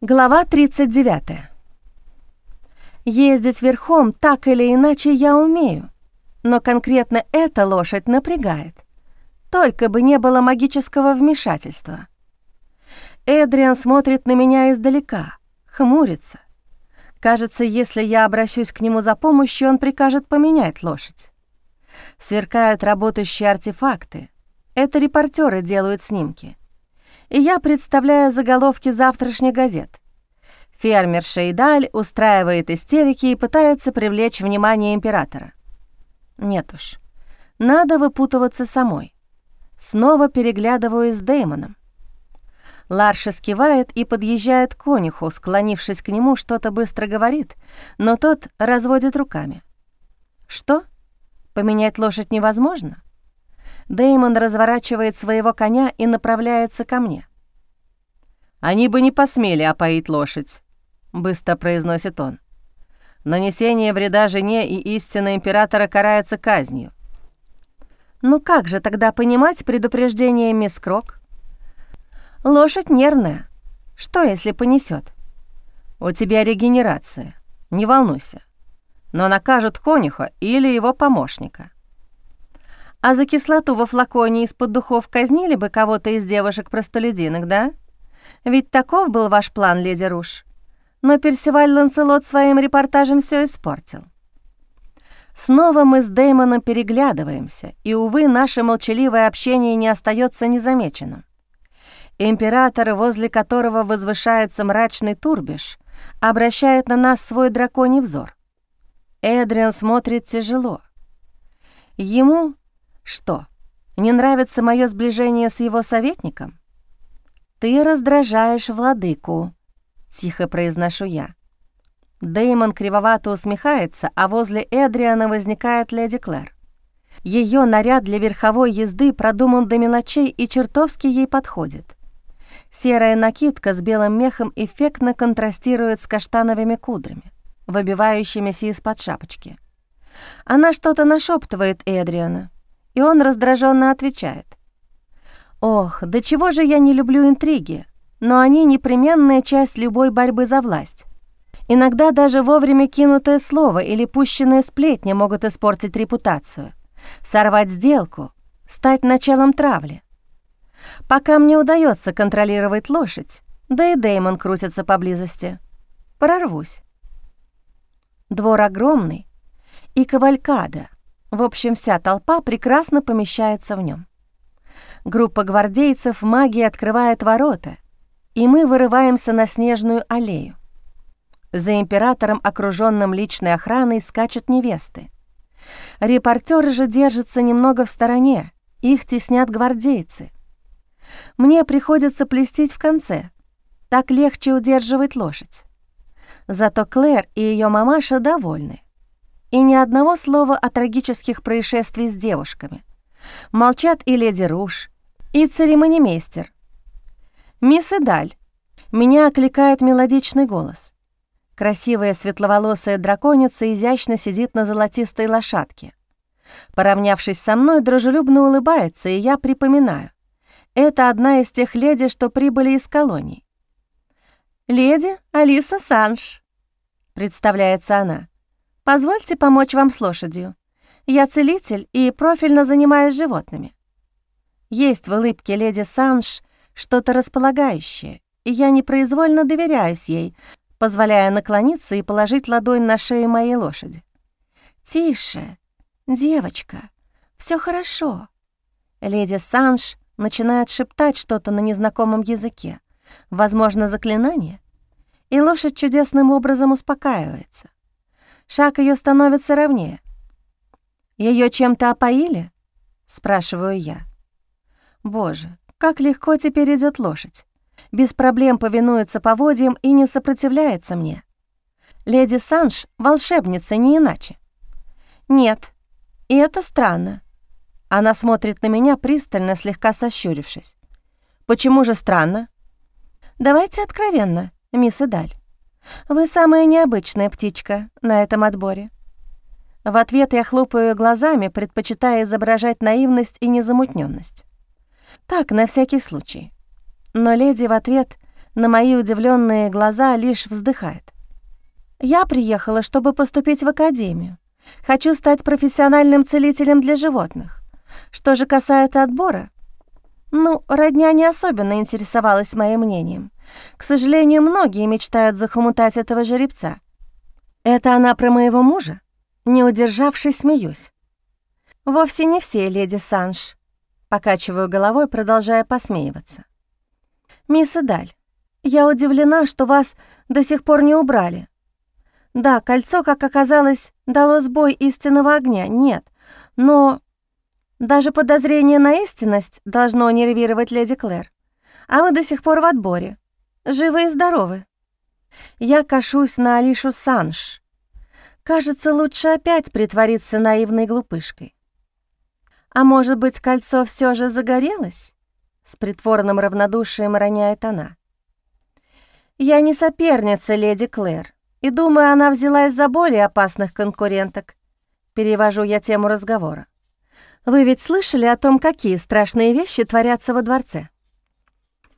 Глава 39. Ездить верхом так или иначе я умею, но конкретно эта лошадь напрягает. Только бы не было магического вмешательства. Эдриан смотрит на меня издалека, хмурится. Кажется, если я обращусь к нему за помощью, он прикажет поменять лошадь. Сверкают работающие артефакты. Это репортеры делают снимки и я представляю заголовки завтрашних газет. Фермер Шейдаль устраивает истерики и пытается привлечь внимание императора. Нет уж, надо выпутываться самой. Снова переглядываюсь с Дэймоном. Ларша скивает и подъезжает к конюху, склонившись к нему, что-то быстро говорит, но тот разводит руками. «Что? Поменять лошадь невозможно?» Дэймон разворачивает своего коня и направляется ко мне. «Они бы не посмели опоить лошадь», — быстро произносит он. «Нанесение вреда жене и истина императора карается казнью». «Ну как же тогда понимать предупреждение мисс Крок?» «Лошадь нервная. Что, если понесет? «У тебя регенерация. Не волнуйся. Но накажут конюха или его помощника». А за кислоту во флаконе из-под духов казнили бы кого-то из девушек-простолюдинок, да? Ведь таков был ваш план, леди Руш. Но Персиваль Ланселот своим репортажем все испортил. Снова мы с Дэймоном переглядываемся, и, увы, наше молчаливое общение не остается незамеченным. Император, возле которого возвышается мрачный турбиш, обращает на нас свой драконий взор. Эдриан смотрит тяжело. Ему что, не нравится мое сближение с его советником? Ты раздражаешь владыку, тихо произношу я. Дэймон кривовато усмехается, а возле Эдриана возникает леди Клэр. Ее наряд для верховой езды продуман до мелочей и чертовски ей подходит. Серая накидка с белым мехом эффектно контрастирует с каштановыми кудрями, выбивающимися из-под шапочки. Она что-то нашептывает Эдриана, и он раздраженно отвечает. «Ох, до чего же я не люблю интриги, но они непременная часть любой борьбы за власть. Иногда даже вовремя кинутое слово или пущенная сплетня могут испортить репутацию, сорвать сделку, стать началом травли. Пока мне удается контролировать лошадь, да и Деймон крутится поблизости. Прорвусь. Двор огромный, и кавалькада — в общем, вся толпа прекрасно помещается в нем. Группа гвардейцев магии открывает ворота, и мы вырываемся на снежную аллею. За императором, окруженным личной охраной, скачут невесты. Репортеры же держатся немного в стороне, их теснят гвардейцы. Мне приходится плестить в конце, так легче удерживать лошадь. Зато Клэр и ее мамаша довольны. И ни одного слова о трагических происшествиях с девушками. Молчат и леди Руш, и церемонимейстер. «Мисс Эдаль», меня окликает мелодичный голос. Красивая светловолосая драконица изящно сидит на золотистой лошадке. Поравнявшись со мной, дружелюбно улыбается, и я припоминаю. Это одна из тех леди, что прибыли из колоний. «Леди Алиса Санш», — представляется она. Позвольте помочь вам с лошадью. Я целитель и профильно занимаюсь животными». Есть в улыбке леди Санш что-то располагающее, и я непроизвольно доверяюсь ей, позволяя наклониться и положить ладонь на шею моей лошади. «Тише, девочка, все хорошо». Леди Санш начинает шептать что-то на незнакомом языке, возможно, заклинание, и лошадь чудесным образом успокаивается. Шаг ее становится ровнее. Ее чем-то опоили?» — спрашиваю я. «Боже, как легко теперь идет лошадь. Без проблем повинуется поводьям и не сопротивляется мне. Леди Санж — волшебница, не иначе». «Нет, и это странно». Она смотрит на меня пристально, слегка сощурившись. «Почему же странно?» «Давайте откровенно, мисс Эдаль. Вы самая необычная птичка на этом отборе». В ответ я хлопаю глазами, предпочитая изображать наивность и незамутненность. Так, на всякий случай. Но леди в ответ На мои удивленные глаза лишь вздыхает. «Я приехала, чтобы поступить в академию. Хочу стать профессиональным целителем для животных. Что же касается отбора, ну, родня не особенно интересовалась моим мнением. К сожалению, многие мечтают захомутать этого жеребца. Это она про моего мужа? Не удержавшись, смеюсь. Вовсе не все, леди Санж. Покачиваю головой, продолжая посмеиваться. Мисс Эдаль, я удивлена, что вас до сих пор не убрали. Да, кольцо, как оказалось, дало сбой истинного огня, нет. Но даже подозрение на истинность должно нервировать леди Клэр. А вы до сих пор в отборе. Живы и здоровы. Я кашусь на Алишу Санш. Кажется, лучше опять притвориться наивной глупышкой. А может быть, кольцо все же загорелось? С притворным равнодушием роняет она. Я не соперница леди Клэр, и думаю, она взялась за более опасных конкуренток. Перевожу я тему разговора. Вы ведь слышали о том, какие страшные вещи творятся во дворце?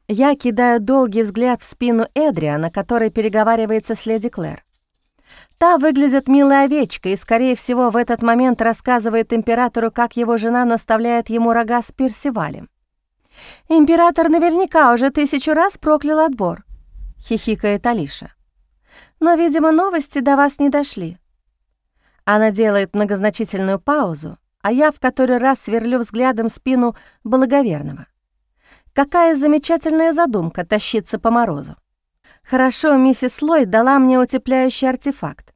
Я кидаю долгий взгляд в спину Эдриана, который переговаривается с леди Клэр. Та выглядит милой овечкой и, скорее всего, в этот момент рассказывает императору, как его жена наставляет ему рога с Персивалем. «Император наверняка уже тысячу раз проклял отбор», — хихикает Алиша. «Но, видимо, новости до вас не дошли». Она делает многозначительную паузу, а я в который раз сверлю взглядом спину благоверного. Какая замечательная задумка тащиться по морозу. Хорошо, миссис Ллойд дала мне утепляющий артефакт.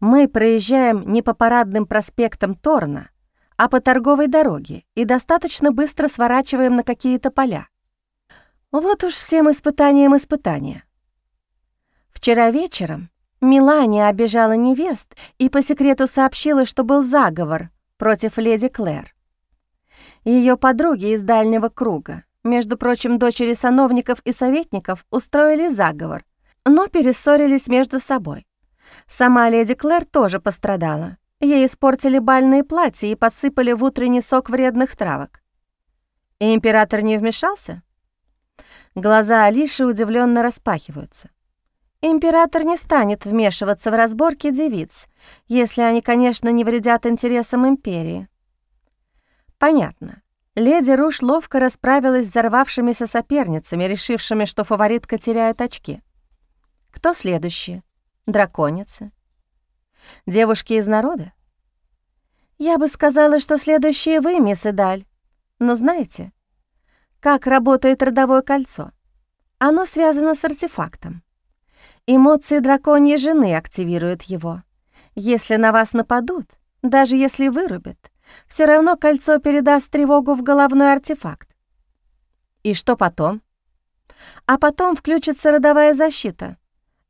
Мы проезжаем не по парадным проспектам Торна, а по торговой дороге и достаточно быстро сворачиваем на какие-то поля. Вот уж всем испытанием испытания. Вчера вечером Милания обижала невест и по секрету сообщила, что был заговор против леди Клэр. Ее подруги из дальнего круга между прочим, дочери сановников и советников устроили заговор, но перессорились между собой. Сама леди Клэр тоже пострадала. Ей испортили бальные платья и подсыпали в утренний сок вредных травок. И император не вмешался? Глаза Алиши удивленно распахиваются. Император не станет вмешиваться в разборки девиц, если они, конечно, не вредят интересам империи. Понятно. Леди Руш ловко расправилась с взорвавшимися соперницами, решившими, что фаворитка теряет очки. Кто следующие? Драконицы? Девушки из народа? Я бы сказала, что следующие вы, мисс Эдаль. Но знаете, как работает родовое кольцо? Оно связано с артефактом. Эмоции драконьей жены активируют его. Если на вас нападут, даже если вырубят, все равно кольцо передаст тревогу в головной артефакт. И что потом? А потом включится родовая защита,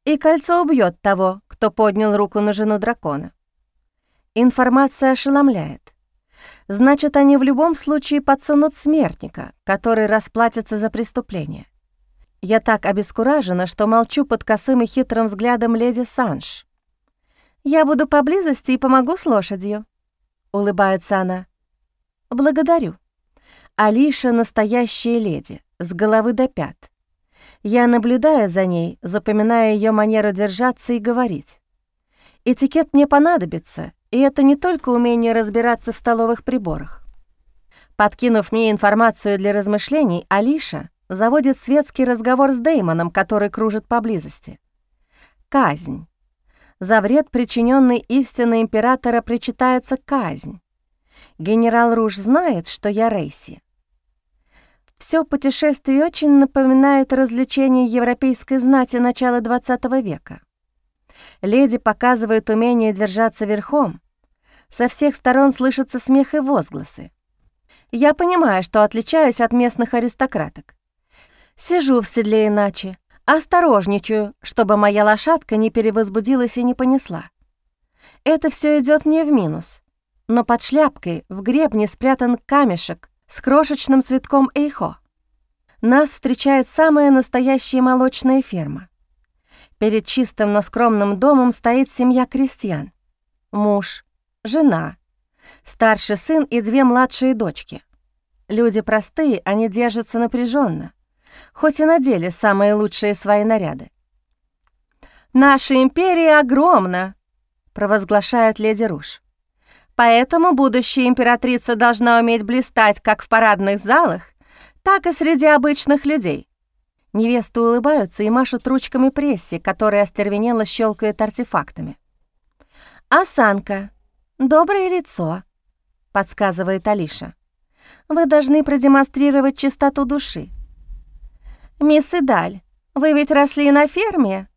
и кольцо убьет того, кто поднял руку на жену дракона. Информация ошеломляет. Значит, они в любом случае подсунут смертника, который расплатится за преступление. Я так обескуражена, что молчу под косым и хитрым взглядом леди Санж. «Я буду поблизости и помогу с лошадью», улыбается она. «Благодарю. Алиша — настоящая леди, с головы до пят. Я наблюдаю за ней, запоминая ее манеру держаться и говорить. Этикет мне понадобится, и это не только умение разбираться в столовых приборах. Подкинув мне информацию для размышлений, Алиша заводит светский разговор с Деймоном, который кружит поблизости. Казнь. За вред, причиненный истинно императора, причитается казнь. Генерал Руж знает, что я Рейси. Все путешествие очень напоминает развлечение европейской знати начала XX века. Леди показывают умение держаться верхом. Со всех сторон слышатся смех и возгласы. Я понимаю, что отличаюсь от местных аристократок. Сижу в седле иначе, Осторожничаю, чтобы моя лошадка не перевозбудилась и не понесла. Это все идет мне в минус. Но под шляпкой в гребне спрятан камешек с крошечным цветком эйхо. Нас встречает самая настоящая молочная ферма. Перед чистым, но скромным домом стоит семья крестьян. Муж, жена, старший сын и две младшие дочки. Люди простые, они держатся напряженно хоть и надели самые лучшие свои наряды. «Наша империя огромна», — провозглашает леди Руш. «Поэтому будущая императрица должна уметь блистать как в парадных залах, так и среди обычных людей». Невесты улыбаются и машут ручками пресси, которая остервенело щелкает артефактами. «Осанка. Доброе лицо», — подсказывает Алиша. «Вы должны продемонстрировать чистоту души». «Мисс Идаль, вы ведь росли на ферме?»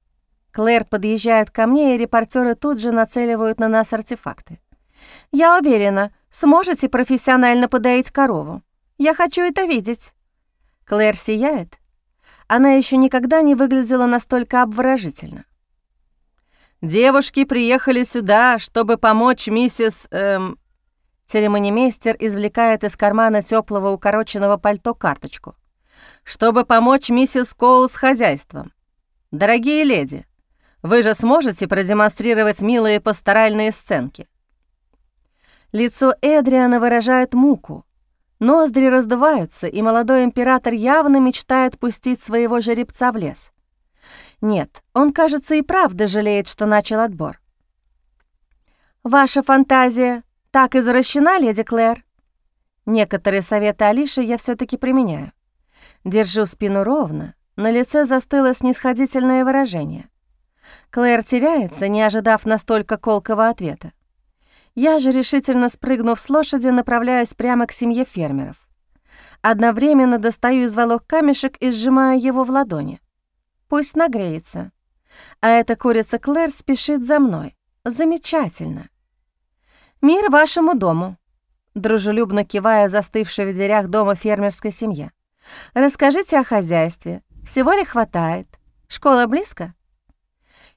Клэр подъезжает ко мне, и репортеры тут же нацеливают на нас артефакты. «Я уверена, сможете профессионально подоить корову. Я хочу это видеть». Клэр сияет. Она еще никогда не выглядела настолько обворожительно. Девушки приехали сюда, чтобы помочь миссис... Эм... Церемонимейстер извлекает из кармана теплого укороченного пальто карточку. «Чтобы помочь миссис Коул с хозяйством. Дорогие леди, вы же сможете продемонстрировать милые пасторальные сценки?» Лицо Эдриана выражает муку. Ноздри раздуваются, и молодой император явно мечтает пустить своего жеребца в лес. Нет, он, кажется, и правда жалеет, что начал отбор. «Ваша фантазия так извращена, леди Клэр?» Некоторые советы Алиши я все таки применяю. Держу спину ровно, на лице застыло снисходительное выражение. Клэр теряется, не ожидав настолько колкого ответа. Я же, решительно спрыгнув с лошади, направляюсь прямо к семье фермеров. Одновременно достаю из волок камешек и сжимаю его в ладони. Пусть нагреется. А эта курица Клэр спешит за мной. Замечательно. «Мир вашему дому», — дружелюбно кивая застывшей в дверях дома фермерской семье. «Расскажите о хозяйстве. Всего ли хватает? Школа близко?»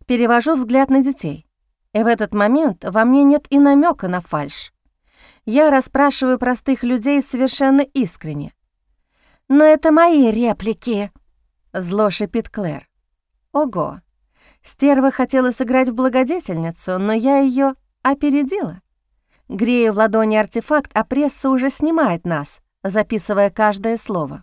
Перевожу взгляд на детей. И в этот момент во мне нет и намека на фальшь. Я расспрашиваю простых людей совершенно искренне. «Но это мои реплики», Зло шипит Клэр. Ого! Стерва хотела сыграть в благодетельницу, но я ее опередила. Грею в ладони артефакт, а пресса уже снимает нас, записывая каждое слово.